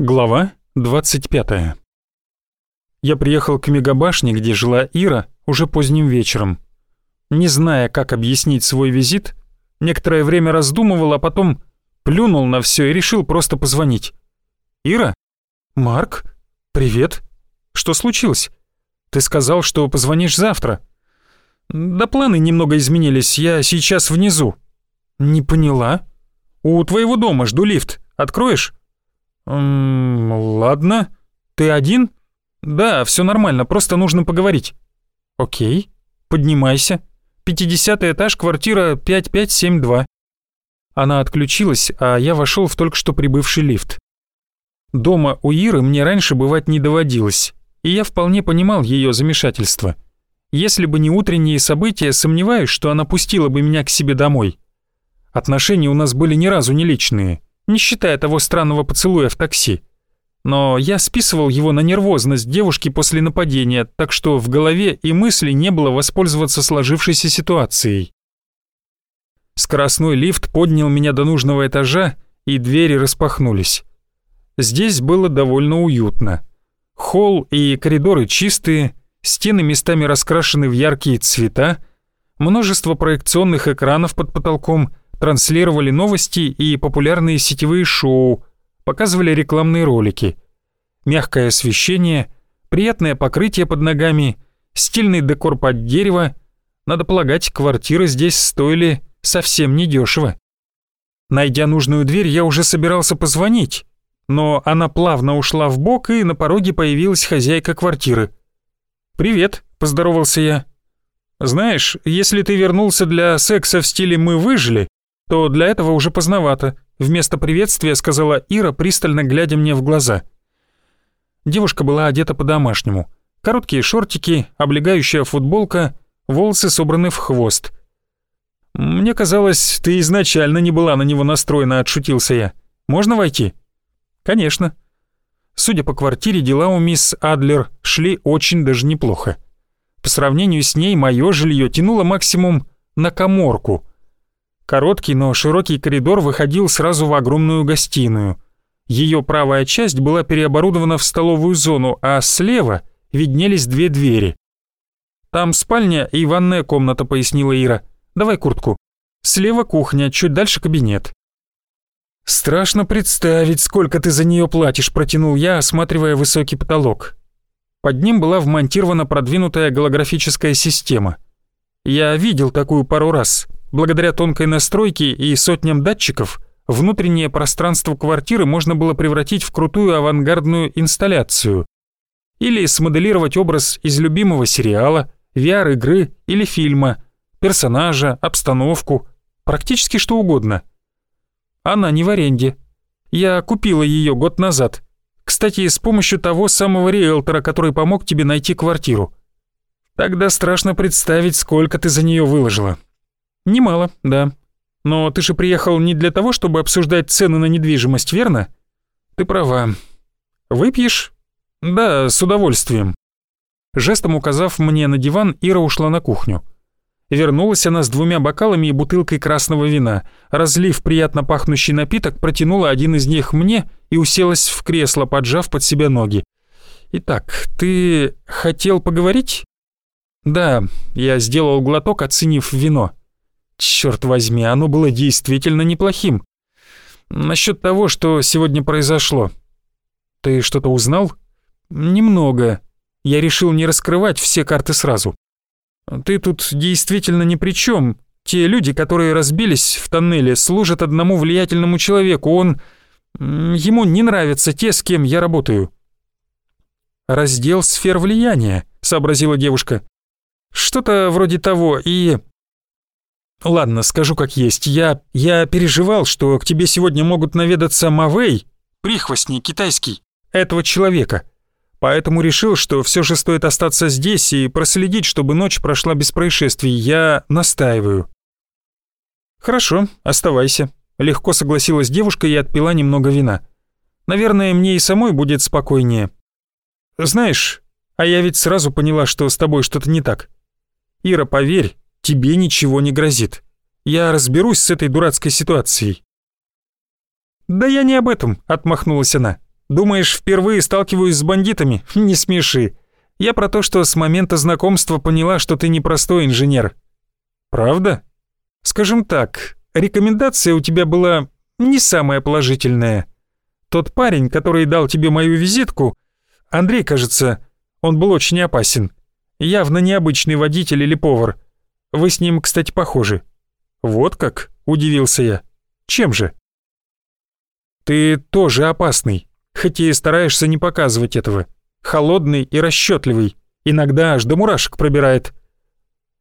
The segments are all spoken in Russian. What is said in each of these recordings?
Глава 25. Я приехал к мегабашне, где жила Ира, уже поздним вечером. Не зная, как объяснить свой визит, некоторое время раздумывал, а потом плюнул на все и решил просто позвонить. «Ира? Марк? Привет. Что случилось? Ты сказал, что позвонишь завтра». «Да планы немного изменились, я сейчас внизу». «Не поняла. У твоего дома жду лифт. Откроешь?» «Ммм, ладно. Ты один?» «Да, все нормально, просто нужно поговорить». «Окей, поднимайся. Пятидесятый этаж, квартира 5572». Она отключилась, а я вошел в только что прибывший лифт. Дома у Иры мне раньше бывать не доводилось, и я вполне понимал ее замешательство. Если бы не утренние события, сомневаюсь, что она пустила бы меня к себе домой. Отношения у нас были ни разу не личные не считая того странного поцелуя в такси. Но я списывал его на нервозность девушки после нападения, так что в голове и мысли не было воспользоваться сложившейся ситуацией. Скоростной лифт поднял меня до нужного этажа, и двери распахнулись. Здесь было довольно уютно. Холл и коридоры чистые, стены местами раскрашены в яркие цвета, множество проекционных экранов под потолком — транслировали новости и популярные сетевые шоу, показывали рекламные ролики. Мягкое освещение, приятное покрытие под ногами, стильный декор под дерево. Надо полагать, квартиры здесь стоили совсем недешево. Найдя нужную дверь, я уже собирался позвонить, но она плавно ушла в бок, и на пороге появилась хозяйка квартиры. «Привет», — поздоровался я. «Знаешь, если ты вернулся для секса в стиле «мы выжили», то для этого уже поздновато», — вместо приветствия сказала Ира, пристально глядя мне в глаза. Девушка была одета по-домашнему. Короткие шортики, облегающая футболка, волосы собраны в хвост. «Мне казалось, ты изначально не была на него настроена», — отшутился я. «Можно войти?» «Конечно». Судя по квартире, дела у мисс Адлер шли очень даже неплохо. По сравнению с ней, мое жилье тянуло максимум на коморку — Короткий, но широкий коридор выходил сразу в огромную гостиную. Ее правая часть была переоборудована в столовую зону, а слева виднелись две двери. «Там спальня и ванная комната», — пояснила Ира. «Давай куртку. Слева кухня, чуть дальше кабинет». «Страшно представить, сколько ты за нее платишь», — протянул я, осматривая высокий потолок. Под ним была вмонтирована продвинутая голографическая система. Я видел такую пару раз. Благодаря тонкой настройке и сотням датчиков, внутреннее пространство квартиры можно было превратить в крутую авангардную инсталляцию. Или смоделировать образ из любимого сериала, VR-игры или фильма, персонажа, обстановку, практически что угодно. Она не в аренде. Я купила ее год назад. Кстати, с помощью того самого риэлтора, который помог тебе найти квартиру. Тогда страшно представить, сколько ты за нее выложила. «Немало, да. Но ты же приехал не для того, чтобы обсуждать цены на недвижимость, верно?» «Ты права. Выпьешь?» «Да, с удовольствием». Жестом указав мне на диван, Ира ушла на кухню. Вернулась она с двумя бокалами и бутылкой красного вина. Разлив приятно пахнущий напиток, протянула один из них мне и уселась в кресло, поджав под себя ноги. «Итак, ты хотел поговорить?» «Да», — я сделал глоток, оценив вино. Черт возьми, оно было действительно неплохим. Насчет того, что сегодня произошло. Ты что-то узнал? Немного. Я решил не раскрывать все карты сразу. Ты тут действительно ни при чем. Те люди, которые разбились в тоннеле, служат одному влиятельному человеку. Он... Ему не нравятся те, с кем я работаю. «Раздел сфер влияния», — сообразила девушка. «Что-то вроде того, и Ладно, скажу как есть. Я... я переживал, что к тебе сегодня могут наведаться Мавей, прихвостни китайский, этого человека. Поэтому решил, что все же стоит остаться здесь и проследить, чтобы ночь прошла без происшествий. Я настаиваю. Хорошо, оставайся. Легко согласилась девушка и отпила немного вина. Наверное, мне и самой будет спокойнее. Знаешь, а я ведь сразу поняла, что с тобой что-то не так. Ира, поверь, тебе ничего не грозит. Я разберусь с этой дурацкой ситуацией». «Да я не об этом», — отмахнулась она. Думаешь, впервые сталкиваюсь с бандитами? Не смеши. Я про то, что с момента знакомства поняла, что ты непростой инженер. Правда? Скажем так, рекомендация у тебя была не самая положительная. Тот парень, который дал тебе мою визитку, Андрей, кажется, он был очень опасен. Явно необычный водитель или повар. Вы с ним, кстати, похожи. Вот как? Удивился я. Чем же? Ты тоже опасный, хоть и стараешься не показывать этого. Холодный и расчетливый. Иногда аж до мурашек пробирает.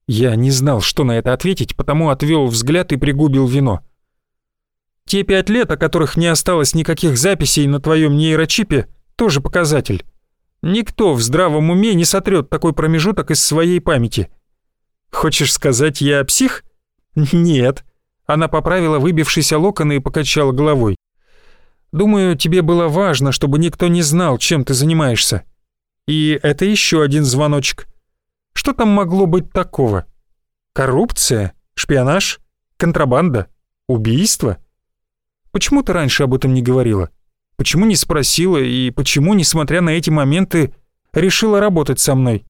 Я не знал, что на это ответить, потому отвел взгляд и пригубил вино. Те пять лет, о которых не осталось никаких записей на твоем нейрочипе, тоже показатель. Никто в здравом уме не сотрет такой промежуток из своей памяти. Хочешь сказать, я псих? Нет. Она поправила выбившиеся локоны и покачала головой. Думаю, тебе было важно, чтобы никто не знал, чем ты занимаешься. И это еще один звоночек. Что там могло быть такого? Коррупция? Шпионаж? Контрабанда? Убийство? Почему ты раньше об этом не говорила? Почему не спросила и почему, несмотря на эти моменты, решила работать со мной?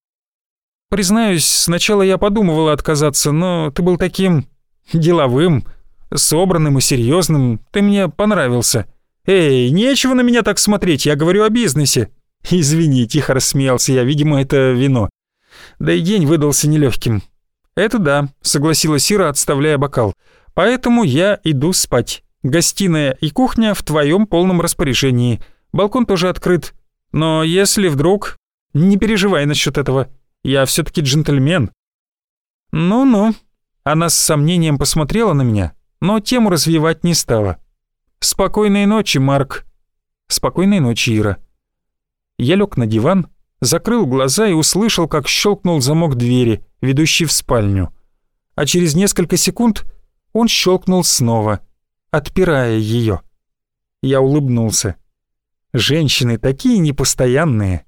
Признаюсь, сначала я подумывала отказаться, но ты был таким деловым, собранным и серьезным. Ты мне понравился. Эй, нечего на меня так смотреть, я говорю о бизнесе. Извини, тихо рассмеялся я, видимо, это вино. Да и день выдался нелегким. Это да, согласилась Ира, отставляя бокал. Поэтому я иду спать. Гостиная и кухня в твоем полном распоряжении. Балкон тоже открыт. Но если вдруг... Не переживай насчет этого. Я все таки джентльмен». «Ну-ну». Она с сомнением посмотрела на меня, но тему развивать не стала. «Спокойной ночи, Марк». «Спокойной ночи, Ира». Я лег на диван, закрыл глаза и услышал, как щелкнул замок двери, ведущий в спальню. А через несколько секунд он щелкнул снова — отпирая ее. Я улыбнулся. Женщины такие непостоянные.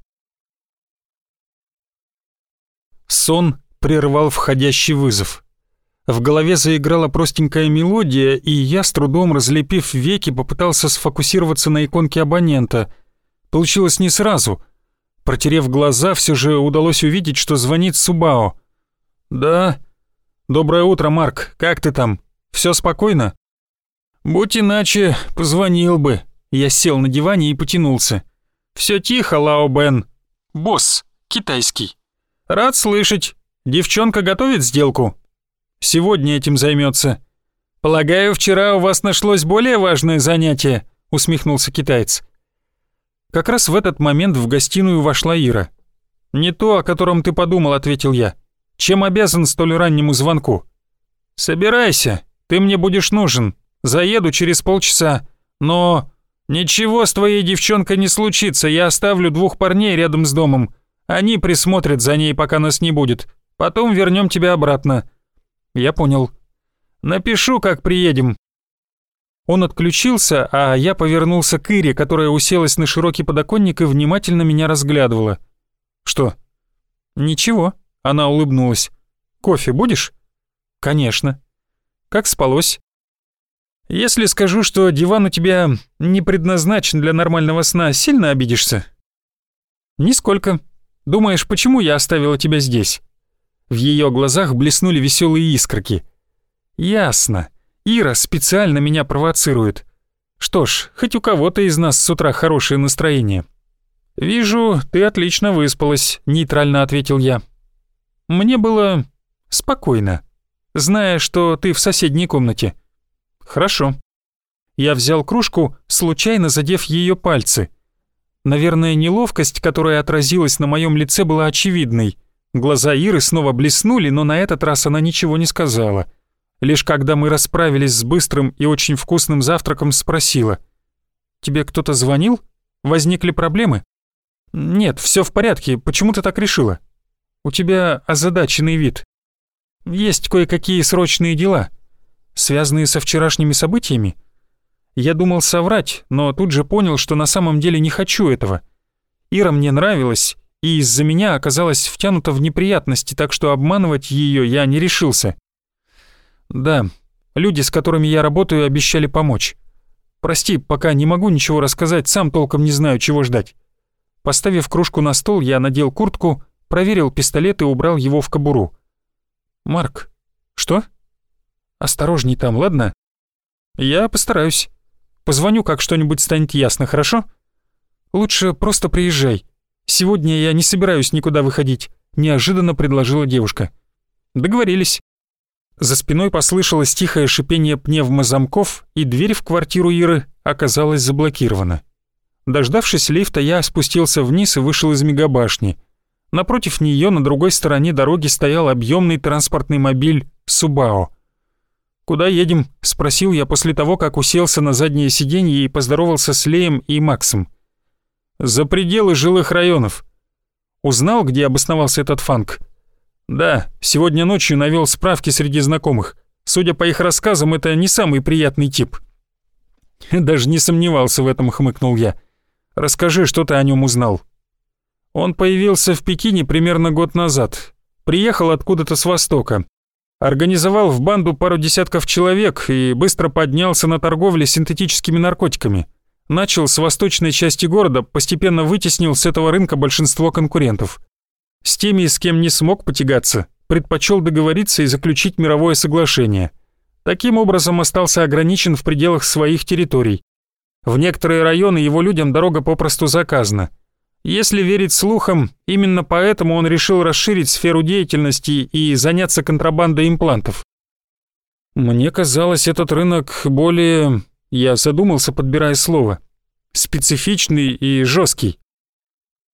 Сон прервал входящий вызов. В голове заиграла простенькая мелодия, и я, с трудом разлепив веки, попытался сфокусироваться на иконке абонента. Получилось не сразу. Протерев глаза, все же удалось увидеть, что звонит Субао. «Да?» «Доброе утро, Марк. Как ты там? Все спокойно?» «Будь иначе, позвонил бы». Я сел на диване и потянулся. «Все тихо, Лао Бен». «Босс, китайский». «Рад слышать. Девчонка готовит сделку?» «Сегодня этим займется. «Полагаю, вчера у вас нашлось более важное занятие», — усмехнулся китаец. Как раз в этот момент в гостиную вошла Ира. «Не то, о котором ты подумал», — ответил я. «Чем обязан столь раннему звонку?» «Собирайся, ты мне будешь нужен», Заеду через полчаса. Но ничего с твоей девчонкой не случится. Я оставлю двух парней рядом с домом. Они присмотрят за ней, пока нас не будет. Потом вернем тебя обратно. Я понял. Напишу, как приедем. Он отключился, а я повернулся к Ире, которая уселась на широкий подоконник и внимательно меня разглядывала. Что? Ничего, она улыбнулась. Кофе будешь? Конечно. Как спалось? Если скажу, что диван у тебя не предназначен для нормального сна, сильно обидишься? Нисколько. Думаешь, почему я оставила тебя здесь? В ее глазах блеснули веселые искорки. Ясно. Ира специально меня провоцирует. Что ж, хоть у кого-то из нас с утра хорошее настроение. «Вижу, ты отлично выспалась», — нейтрально ответил я. «Мне было спокойно, зная, что ты в соседней комнате». «Хорошо». Я взял кружку, случайно задев ее пальцы. Наверное, неловкость, которая отразилась на моем лице, была очевидной. Глаза Иры снова блеснули, но на этот раз она ничего не сказала. Лишь когда мы расправились с быстрым и очень вкусным завтраком, спросила. «Тебе кто-то звонил? Возникли проблемы?» «Нет, все в порядке. Почему ты так решила?» «У тебя озадаченный вид. Есть кое-какие срочные дела связанные со вчерашними событиями? Я думал соврать, но тут же понял, что на самом деле не хочу этого. Ира мне нравилась, и из-за меня оказалась втянута в неприятности, так что обманывать ее я не решился. Да, люди, с которыми я работаю, обещали помочь. Прости, пока не могу ничего рассказать, сам толком не знаю, чего ждать». Поставив кружку на стол, я надел куртку, проверил пистолет и убрал его в кобуру. «Марк, что?» «Осторожней там, ладно?» «Я постараюсь. Позвоню, как что-нибудь станет ясно, хорошо?» «Лучше просто приезжай. Сегодня я не собираюсь никуда выходить», — неожиданно предложила девушка. «Договорились». За спиной послышалось тихое шипение пневмозамков, и дверь в квартиру Иры оказалась заблокирована. Дождавшись лифта, я спустился вниз и вышел из мегабашни. Напротив нее на другой стороне дороги стоял объемный транспортный мобиль «Субао». «Куда едем?» — спросил я после того, как уселся на заднее сиденье и поздоровался с Леем и Максом. «За пределы жилых районов». Узнал, где обосновался этот фанк? Да, сегодня ночью навел справки среди знакомых. Судя по их рассказам, это не самый приятный тип. Даже не сомневался в этом, хмыкнул я. Расскажи, что ты о нем узнал. Он появился в Пекине примерно год назад. Приехал откуда-то с востока. Организовал в банду пару десятков человек и быстро поднялся на торговле синтетическими наркотиками. Начал с восточной части города, постепенно вытеснил с этого рынка большинство конкурентов. С теми, с кем не смог потягаться, предпочел договориться и заключить мировое соглашение. Таким образом остался ограничен в пределах своих территорий. В некоторые районы его людям дорога попросту заказана. Если верить слухам, именно поэтому он решил расширить сферу деятельности и заняться контрабандой имплантов. Мне казалось, этот рынок более... Я задумался, подбирая слово. Специфичный и жесткий.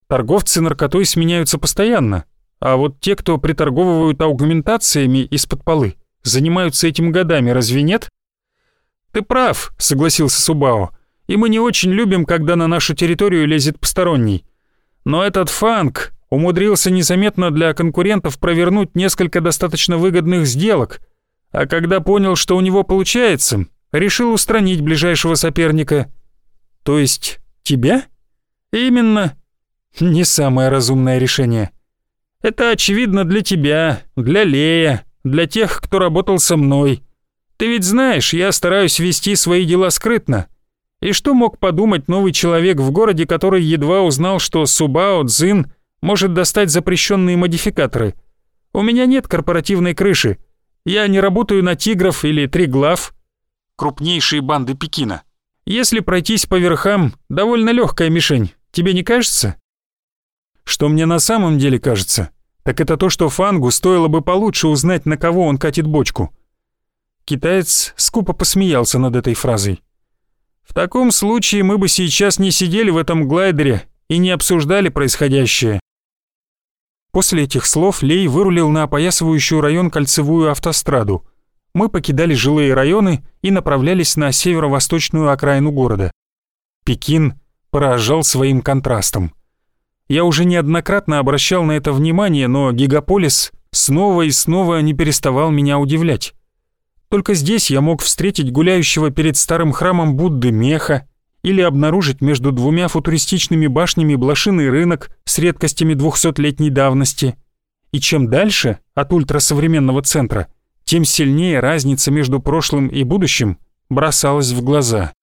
Торговцы наркотой сменяются постоянно, а вот те, кто приторговывают аугментациями из-под полы, занимаются этим годами, разве нет? Ты прав, согласился Субао, и мы не очень любим, когда на нашу территорию лезет посторонний. Но этот фанк умудрился незаметно для конкурентов провернуть несколько достаточно выгодных сделок, а когда понял, что у него получается, решил устранить ближайшего соперника. То есть тебя? Именно. Не самое разумное решение. Это очевидно для тебя, для Лея, для тех, кто работал со мной. Ты ведь знаешь, я стараюсь вести свои дела скрытно. И что мог подумать новый человек в городе, который едва узнал, что Субао Цзин может достать запрещенные модификаторы? У меня нет корпоративной крыши. Я не работаю на тигров или триглав, крупнейшие банды Пекина. Если пройтись по верхам, довольно легкая мишень. Тебе не кажется? Что мне на самом деле кажется, так это то, что Фангу стоило бы получше узнать, на кого он катит бочку. Китаец скупо посмеялся над этой фразой. В таком случае мы бы сейчас не сидели в этом глайдере и не обсуждали происходящее. После этих слов Лей вырулил на опоясывающую район кольцевую автостраду. Мы покидали жилые районы и направлялись на северо-восточную окраину города. Пекин поражал своим контрастом. Я уже неоднократно обращал на это внимание, но гигаполис снова и снова не переставал меня удивлять. Только здесь я мог встретить гуляющего перед старым храмом Будды меха или обнаружить между двумя футуристичными башнями блошиный рынок с редкостями двухсотлетней давности. И чем дальше от ультрасовременного центра, тем сильнее разница между прошлым и будущим бросалась в глаза.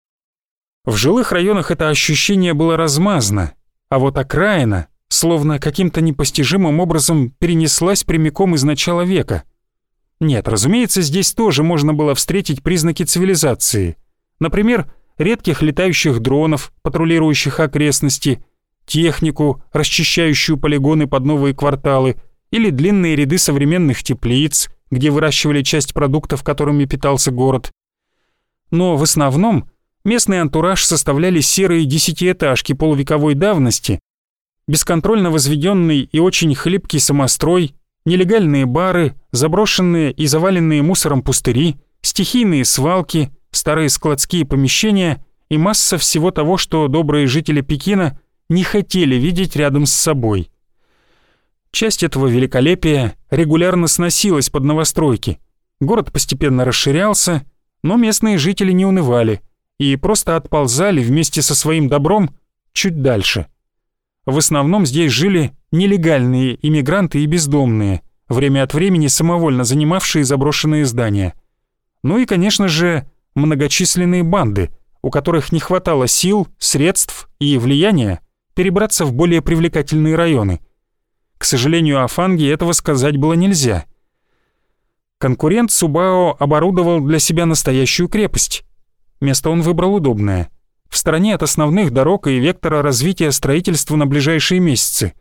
В жилых районах это ощущение было размазано, а вот окраина словно каким-то непостижимым образом перенеслась прямиком из начала века. Нет, разумеется, здесь тоже можно было встретить признаки цивилизации. Например, редких летающих дронов, патрулирующих окрестности, технику, расчищающую полигоны под новые кварталы, или длинные ряды современных теплиц, где выращивали часть продуктов, которыми питался город. Но в основном Местный антураж составляли серые десятиэтажки полувековой давности, бесконтрольно возведенный и очень хлипкий самострой, нелегальные бары, заброшенные и заваленные мусором пустыри, стихийные свалки, старые складские помещения и масса всего того, что добрые жители Пекина не хотели видеть рядом с собой. Часть этого великолепия регулярно сносилась под новостройки. Город постепенно расширялся, но местные жители не унывали – и просто отползали вместе со своим добром чуть дальше. В основном здесь жили нелегальные иммигранты и бездомные, время от времени самовольно занимавшие заброшенные здания. Ну и, конечно же, многочисленные банды, у которых не хватало сил, средств и влияния перебраться в более привлекательные районы. К сожалению, о Фанге этого сказать было нельзя. Конкурент Субао оборудовал для себя настоящую крепость. Место он выбрал удобное, в стороне от основных дорог и вектора развития строительства на ближайшие месяцы.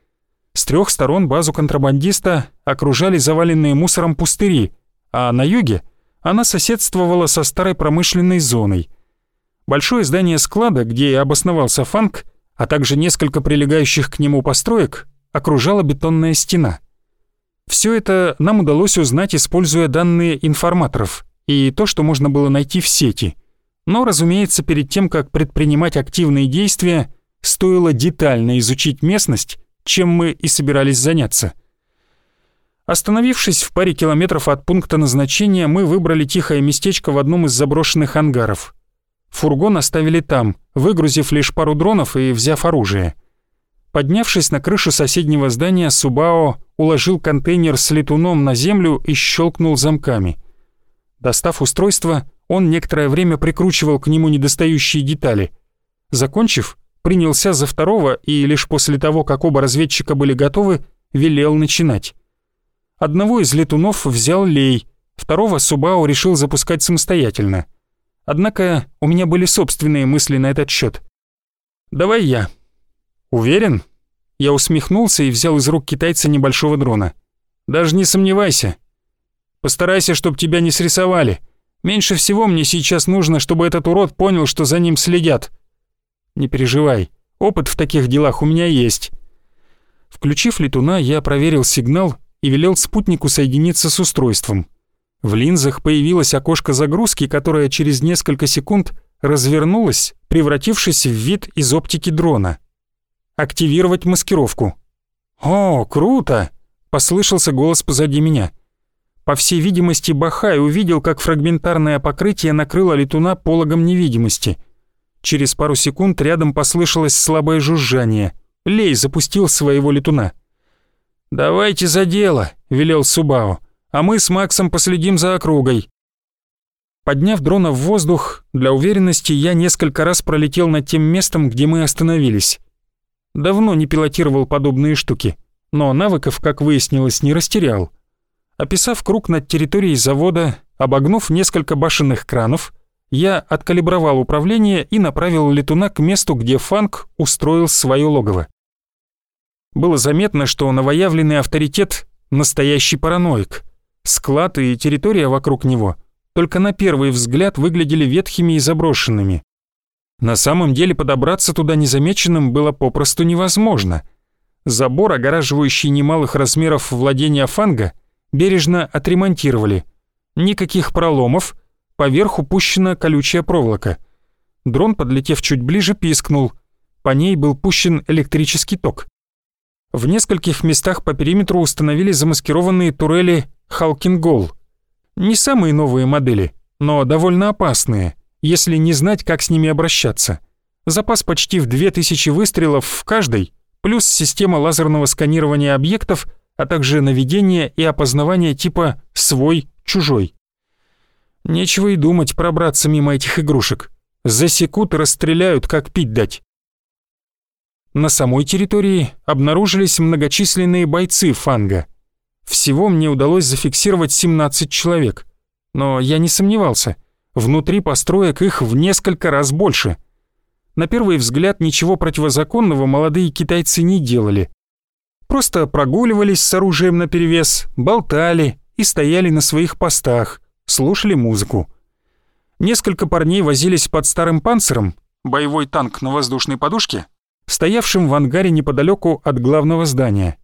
С трех сторон базу контрабандиста окружали заваленные мусором пустыри, а на юге она соседствовала со старой промышленной зоной. Большое здание склада, где и обосновался Фанк, а также несколько прилегающих к нему построек, окружала бетонная стена. Все это нам удалось узнать, используя данные информаторов и то, что можно было найти в сети. Но, разумеется, перед тем, как предпринимать активные действия, стоило детально изучить местность, чем мы и собирались заняться. Остановившись в паре километров от пункта назначения, мы выбрали тихое местечко в одном из заброшенных ангаров. Фургон оставили там, выгрузив лишь пару дронов и взяв оружие. Поднявшись на крышу соседнего здания, Субао уложил контейнер с летуном на землю и щелкнул замками. Достав устройство, он некоторое время прикручивал к нему недостающие детали. Закончив, принялся за второго и лишь после того, как оба разведчика были готовы, велел начинать. Одного из летунов взял Лей, второго Субао решил запускать самостоятельно. Однако у меня были собственные мысли на этот счет. «Давай я». «Уверен?» Я усмехнулся и взял из рук китайца небольшого дрона. «Даже не сомневайся. Постарайся, чтобы тебя не срисовали. Меньше всего мне сейчас нужно, чтобы этот урод понял, что за ним следят. Не переживай, опыт в таких делах у меня есть». Включив летуна, я проверил сигнал и велел спутнику соединиться с устройством. В линзах появилось окошко загрузки, которое через несколько секунд развернулось, превратившись в вид из оптики дрона. «Активировать маскировку». «О, круто!» — послышался голос позади меня. По всей видимости, Бахай увидел, как фрагментарное покрытие накрыло летуна пологом невидимости. Через пару секунд рядом послышалось слабое жужжание. Лей запустил своего летуна. «Давайте за дело», — велел Субао, «а мы с Максом последим за округой». Подняв дрона в воздух, для уверенности я несколько раз пролетел над тем местом, где мы остановились. Давно не пилотировал подобные штуки, но навыков, как выяснилось, не растерял. Описав круг над территорией завода, обогнув несколько башенных кранов, я откалибровал управление и направил летуна к месту, где Фанк устроил свое логово. Было заметно, что новоявленный авторитет — настоящий параноик. Склад и территория вокруг него только на первый взгляд выглядели ветхими и заброшенными. На самом деле подобраться туда незамеченным было попросту невозможно. Забор, огораживающий немалых размеров владения фанга, бережно отремонтировали. Никаких проломов, поверху пущена колючая проволока. Дрон, подлетев чуть ближе, пискнул. По ней был пущен электрический ток. В нескольких местах по периметру установили замаскированные турели «Халкингол». Не самые новые модели, но довольно опасные, если не знать, как с ними обращаться. Запас почти в 2000 выстрелов в каждой, плюс система лазерного сканирования объектов, а также наведение и опознавание типа «свой-чужой». Нечего и думать пробраться мимо этих игрушек. Засекут расстреляют, как пить дать. На самой территории обнаружились многочисленные бойцы фанга. Всего мне удалось зафиксировать 17 человек. Но я не сомневался, внутри построек их в несколько раз больше. На первый взгляд ничего противозаконного молодые китайцы не делали. Просто прогуливались с оружием наперевес, болтали и стояли на своих постах, слушали музыку. Несколько парней возились под старым панциром, боевой танк на воздушной подушке, стоявшим в ангаре неподалеку от главного здания.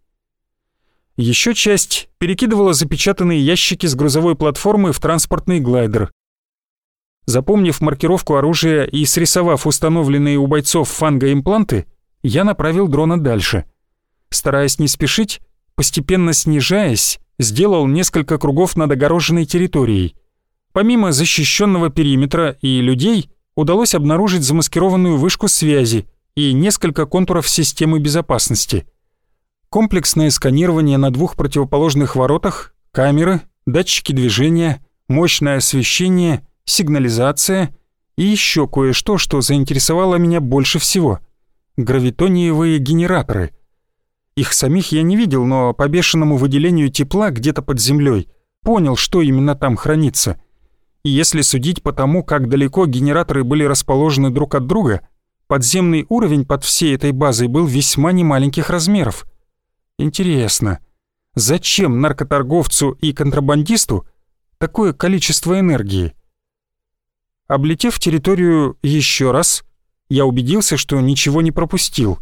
Еще часть перекидывала запечатанные ящики с грузовой платформы в транспортный глайдер. Запомнив маркировку оружия и срисовав установленные у бойцов фанга импланты, я направил дрона дальше. Стараясь не спешить, постепенно снижаясь, сделал несколько кругов над огороженной территорией. Помимо защищенного периметра и людей, удалось обнаружить замаскированную вышку связи, и несколько контуров системы безопасности. Комплексное сканирование на двух противоположных воротах, камеры, датчики движения, мощное освещение, сигнализация И еще кое-что, что заинтересовало меня больше всего. Гравитониевые генераторы. Их самих я не видел, но по бешеному выделению тепла где-то под землей понял, что именно там хранится. И если судить по тому, как далеко генераторы были расположены друг от друга, подземный уровень под всей этой базой был весьма немаленьких размеров. Интересно, зачем наркоторговцу и контрабандисту такое количество энергии? Облетев территорию еще раз, я убедился, что ничего не пропустил,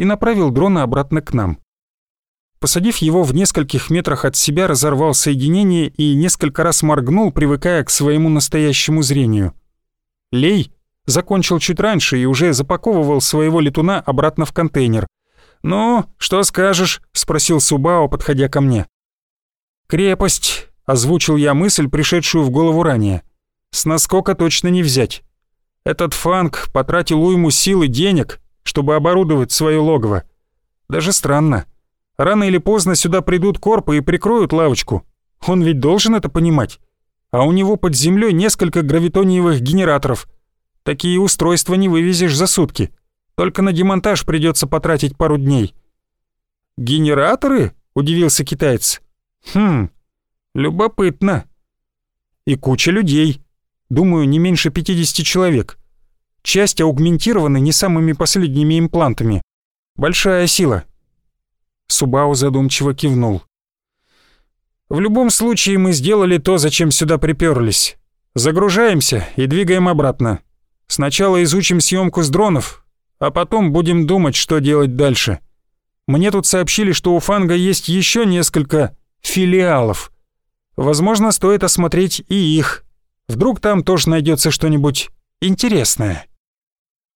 и направил дрона обратно к нам. Посадив его в нескольких метрах от себя, разорвал соединение и несколько раз моргнул, привыкая к своему настоящему зрению. Лей закончил чуть раньше и уже запаковывал своего летуна обратно в контейнер. «Ну, что скажешь?» — спросил Субао, подходя ко мне. «Крепость», — озвучил я мысль, пришедшую в голову ранее. «С наскока точно не взять. Этот фанк потратил уйму сил и денег, чтобы оборудовать свое логово. Даже странно. Рано или поздно сюда придут корпы и прикроют лавочку. Он ведь должен это понимать. А у него под землей несколько гравитониевых генераторов. Такие устройства не вывезешь за сутки. Только на демонтаж придется потратить пару дней». «Генераторы?» — удивился китаец. «Хм, любопытно. И куча людей. Думаю, не меньше 50 человек. Часть аугментированы не самыми последними имплантами. Большая сила. Субао задумчиво кивнул. «В любом случае мы сделали то, зачем сюда приперлись. Загружаемся и двигаем обратно. Сначала изучим съемку с дронов, а потом будем думать, что делать дальше. Мне тут сообщили, что у Фанга есть еще несколько филиалов. Возможно, стоит осмотреть и их. Вдруг там тоже найдется что-нибудь интересное».